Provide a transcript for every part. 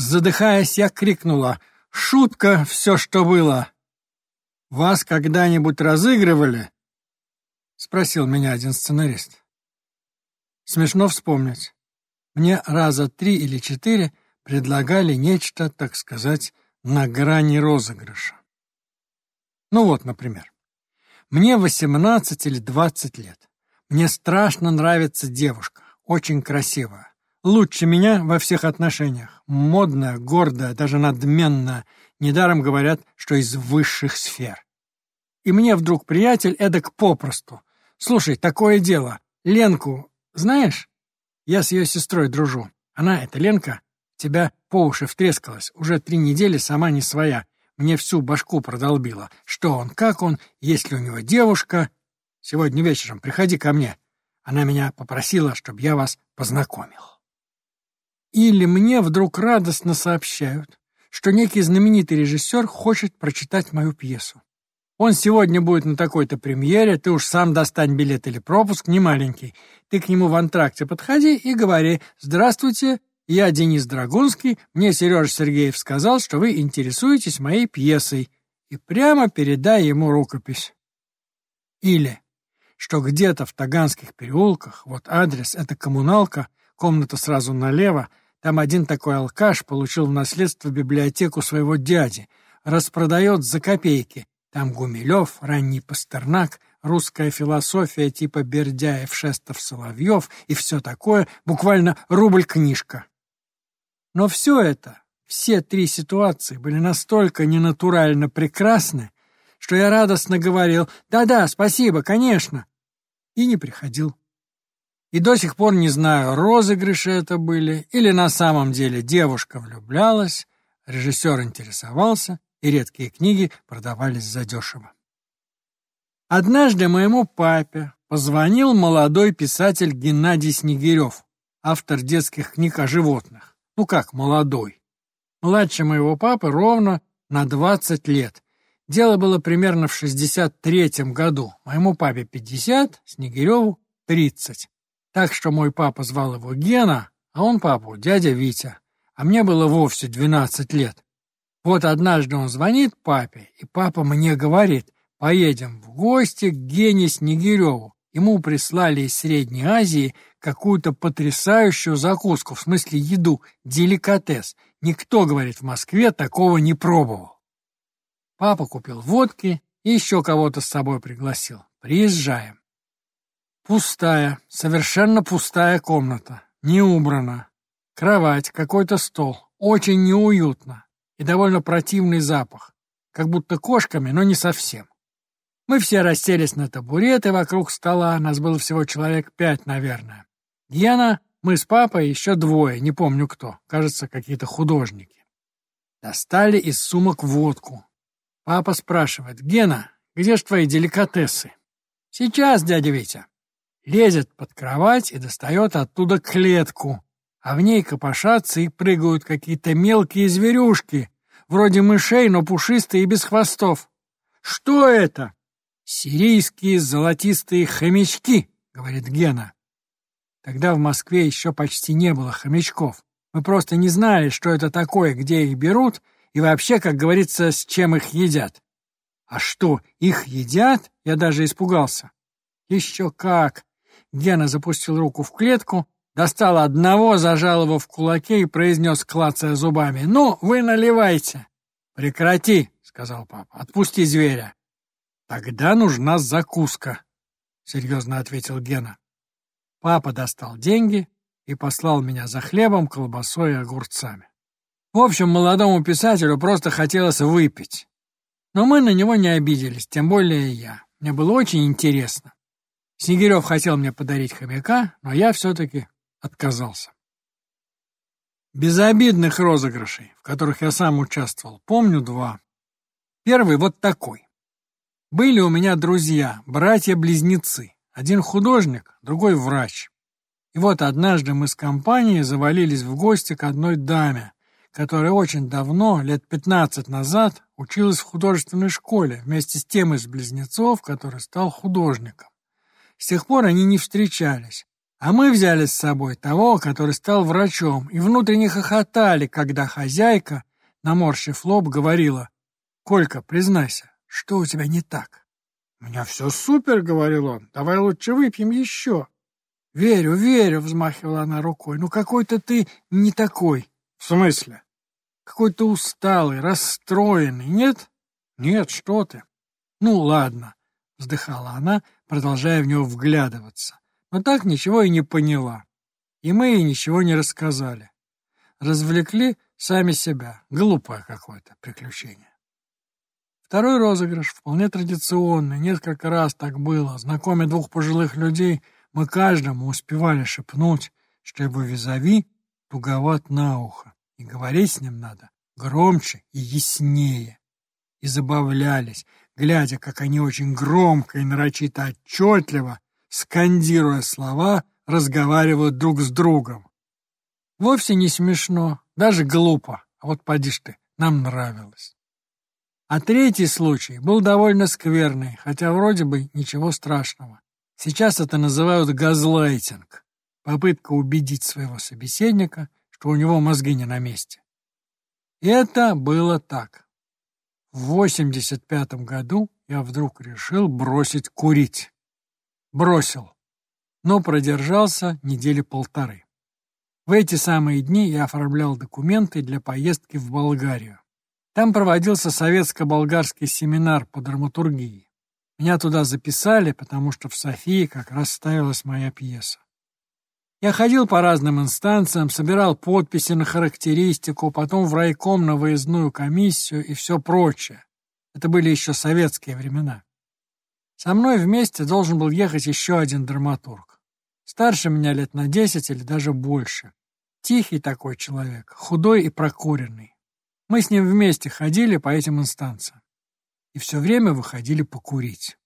Задыхаясь, я крикнула «Шутка все, что было!» «Вас когда-нибудь разыгрывали?» — спросил меня один сценарист. Смешно вспомнить. Мне раза три или четыре предлагали нечто, так сказать, на грани розыгрыша. Ну вот, например, мне 18 или 20 лет. Мне страшно нравится девушка, очень красивая. Лучше меня во всех отношениях. Модная, гордая, даже надменная. Недаром говорят, что из высших сфер. И мне вдруг приятель эдак попросту. Слушай, такое дело. Ленку знаешь? Я с ее сестрой дружу. Она, эта Ленка, тебя по уши втрескалась. Уже три недели сама не своя. Мне всю башку продолбила. Что он, как он, есть ли у него девушка. Сегодня вечером приходи ко мне. Она меня попросила, чтобы я вас познакомил. Или мне вдруг радостно сообщают, что некий знаменитый режиссер хочет прочитать мою пьесу. Он сегодня будет на такой-то премьере, ты уж сам достань билет или пропуск, не маленький. Ты к нему в антракте подходи и говори «Здравствуйте, я Денис Драгунский, мне Сережа Сергеев сказал, что вы интересуетесь моей пьесой». И прямо передай ему рукопись. Или что где-то в Таганских переулках, вот адрес, это коммуналка, комната сразу налево, там один такой алкаш получил в наследство библиотеку своего дяди, распродает за копейки. Там Гумилев, ранний Пастернак, русская философия типа Бердяев, Шестов, Соловьев и все такое, буквально рубль-книжка. Но все это, все три ситуации были настолько ненатурально прекрасны, что я радостно говорил «Да-да, спасибо, конечно», и не приходил. И до сих пор не знаю, розыгрыши это были, или на самом деле девушка влюблялась, режиссер интересовался, и редкие книги продавались задешево. Однажды моему папе позвонил молодой писатель Геннадий Снегирев, автор детских книг о животных. Ну как молодой? Младше моего папы ровно на 20 лет. Дело было примерно в 63-м году. Моему папе 50, Снегиреву 30. Так что мой папа звал его Гена, а он папу дядя Витя. А мне было вовсе 12 лет. Вот однажды он звонит папе, и папа мне говорит, поедем в гости к Гене Снегиреву. Ему прислали из Средней Азии какую-то потрясающую закуску, в смысле еду, деликатес. Никто, говорит, в Москве такого не пробовал. Папа купил водки и еще кого-то с собой пригласил. Приезжаем. Пустая, совершенно пустая комната, не убрана. Кровать, какой-то стол, очень неуютно и довольно противный запах, как будто кошками, но не совсем. Мы все расселись на табуреты вокруг стола, нас было всего человек пять, наверное. Гена, мы с папой, еще двое, не помню кто, кажется, какие-то художники. Достали из сумок водку. Папа спрашивает, «Гена, где ж твои деликатесы?» «Сейчас, дядя Витя» лезет под кровать и достает оттуда клетку, а в ней копошатся и прыгают какие-то мелкие зверюшки, вроде мышей, но пушистые и без хвостов. Что это? Сирийские золотистые хомячки, говорит Гена. Тогда в Москве еще почти не было хомячков. Мы просто не знали, что это такое, где их берут и вообще, как говорится, с чем их едят. А что, их едят? Я даже испугался. Еще как! Гена запустил руку в клетку, достал одного, зажал его в кулаке и произнес, клацая зубами, «Ну, вы наливайте!» «Прекрати!» — сказал папа. «Отпусти зверя!» «Тогда нужна закуска!» — серьезно ответил Гена. Папа достал деньги и послал меня за хлебом, колбасой и огурцами. В общем, молодому писателю просто хотелось выпить. Но мы на него не обиделись, тем более я. Мне было очень интересно. Снегирев хотел мне подарить хомяка, но я все-таки отказался. Безобидных розыгрышей, в которых я сам участвовал, помню два. Первый вот такой. Были у меня друзья, братья-близнецы. Один художник, другой врач. И вот однажды мы с компанией завалились в гости к одной даме, которая очень давно, лет пятнадцать назад, училась в художественной школе вместе с тем из близнецов, который стал художником. С тех пор они не встречались, А мы взяли с собой того, который стал врачом, и внутренне хохотали, когда хозяйка, наморщив лоб, говорила, «Колька, признайся, что у тебя не так?» «У меня все супер», — говорил он, — «давай лучше выпьем еще». «Верю, верю», — взмахивала она рукой, «ну какой-то ты не такой». «В смысле?» «Какой-то усталый, расстроенный, нет?» «Нет, что ты». «Ну, ладно», — вздыхала она, продолжая в него вглядываться но так ничего и не поняла. И мы ей ничего не рассказали. Развлекли сами себя. Глупое какое-то приключение. Второй розыгрыш, вполне традиционный, несколько раз так было. Знакомя двух пожилых людей, мы каждому успевали шепнуть, что его визави туговат на ухо, и говорить с ним надо громче и яснее. И забавлялись, глядя, как они очень громко и нарочито отчетливо скандируя слова, разговаривают друг с другом. Вовсе не смешно, даже глупо, а вот поди ты, нам нравилось. А третий случай был довольно скверный, хотя вроде бы ничего страшного. Сейчас это называют газлайтинг. Попытка убедить своего собеседника, что у него мозги не на месте. И это было так. В 85 году я вдруг решил бросить курить. Бросил, но продержался недели полторы. В эти самые дни я оформлял документы для поездки в Болгарию. Там проводился советско-болгарский семинар по драматургии. Меня туда записали, потому что в Софии как раз ставилась моя пьеса. Я ходил по разным инстанциям, собирал подписи на характеристику, потом в райком на выездную комиссию и все прочее. Это были еще советские времена. Со мной вместе должен был ехать еще один драматург. Старше меня лет на десять или даже больше. Тихий такой человек, худой и прокуренный. Мы с ним вместе ходили по этим инстанциям. И все время выходили покурить.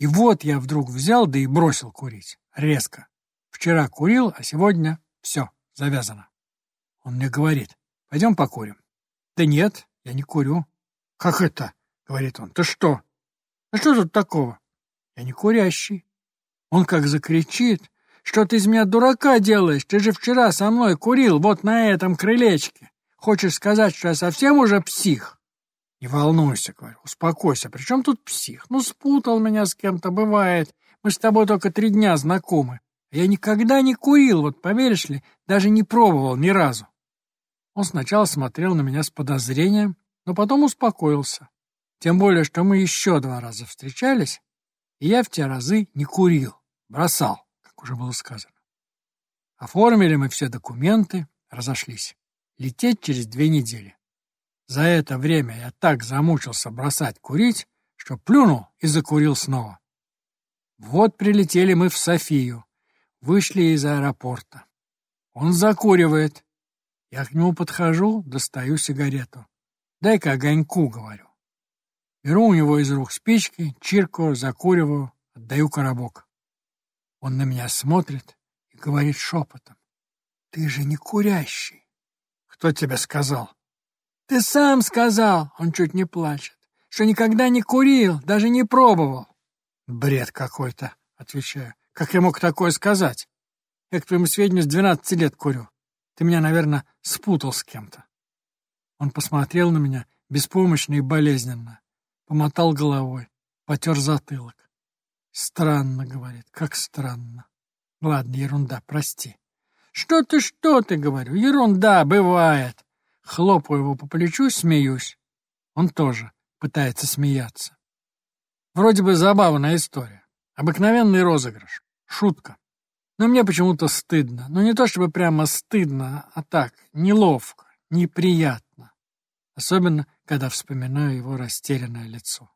И вот я вдруг взял, да и бросил курить. Резко. Вчера курил, а сегодня все, завязано. Он мне говорит, пойдем покурим. Да нет, я не курю. Как это? Говорит он, ты что, а что тут такого? Я не курящий. Он как закричит. Что ты из меня дурака делаешь? Ты же вчера со мной курил вот на этом крылечке. Хочешь сказать, что я совсем уже псих? Не волнуйся, говорю, успокойся. При чем тут псих? Ну, спутал меня с кем-то, бывает. Мы с тобой только три дня знакомы. Я никогда не курил, вот поверишь ли, даже не пробовал ни разу. Он сначала смотрел на меня с подозрением, но потом успокоился. Тем более, что мы еще два раза встречались, и я в те разы не курил, бросал, как уже было сказано. Оформили мы все документы, разошлись. Лететь через две недели. За это время я так замучился бросать курить, что плюнул и закурил снова. Вот прилетели мы в Софию, вышли из аэропорта. Он закуривает. Я к нему подхожу, достаю сигарету. Дай-ка огоньку, говорю. Беру у него из рук спички, чиркаю, закуриваю, отдаю коробок. Он на меня смотрит и говорит шепотом. — Ты же не курящий. — Кто тебе сказал? — Ты сам сказал, он чуть не плачет, что никогда не курил, даже не пробовал. — Бред какой-то, — отвечаю. — Как я мог такое сказать? Я, к твоему сведению, с двенадцати лет курю. Ты меня, наверное, спутал с кем-то. Он посмотрел на меня беспомощно и болезненно помотал головой, потер затылок. Странно, говорит, как странно. Ладно, ерунда, прости. Что ты, что ты, говорю, ерунда, бывает. Хлопаю его по плечу, смеюсь. Он тоже пытается смеяться. Вроде бы забавная история. Обыкновенный розыгрыш. Шутка. Но мне почему-то стыдно. Ну, не то чтобы прямо стыдно, а так, неловко, неприятно. Особенно, когда вспоминаю его растерянное лицо.